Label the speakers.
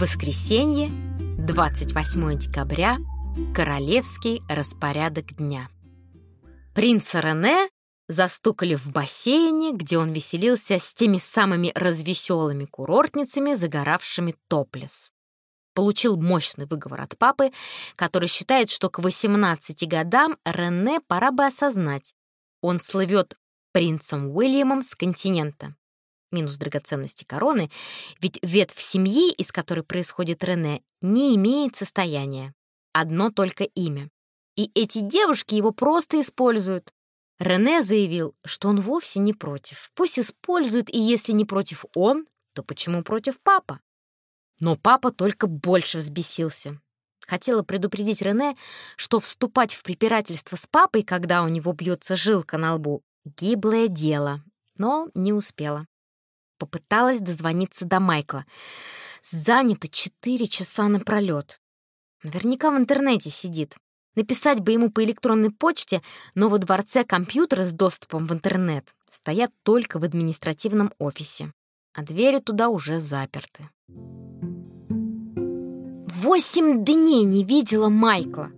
Speaker 1: Воскресенье, 28 декабря, королевский распорядок дня. Принца Рене застукали в бассейне, где он веселился с теми самыми развеселыми курортницами, загоравшими топлес. Получил мощный выговор от папы, который считает, что к 18 годам Рене пора бы осознать, он слывет принцем Уильямом с континента. Минус драгоценности короны, ведь ветвь семьи, из которой происходит Рене, не имеет состояния. Одно только имя. И эти девушки его просто используют. Рене заявил, что он вовсе не против. Пусть использует, и если не против он, то почему против папа? Но папа только больше взбесился. Хотела предупредить Рене, что вступать в препирательство с папой, когда у него бьется жилка на лбу, гиблое дело, но не успела. Попыталась дозвониться до Майкла. Занято четыре часа напролёт. Наверняка в интернете сидит. Написать бы ему по электронной почте, но во дворце компьютеры с доступом в интернет стоят только в административном офисе, а двери туда уже заперты. Восемь дней не видела Майкла.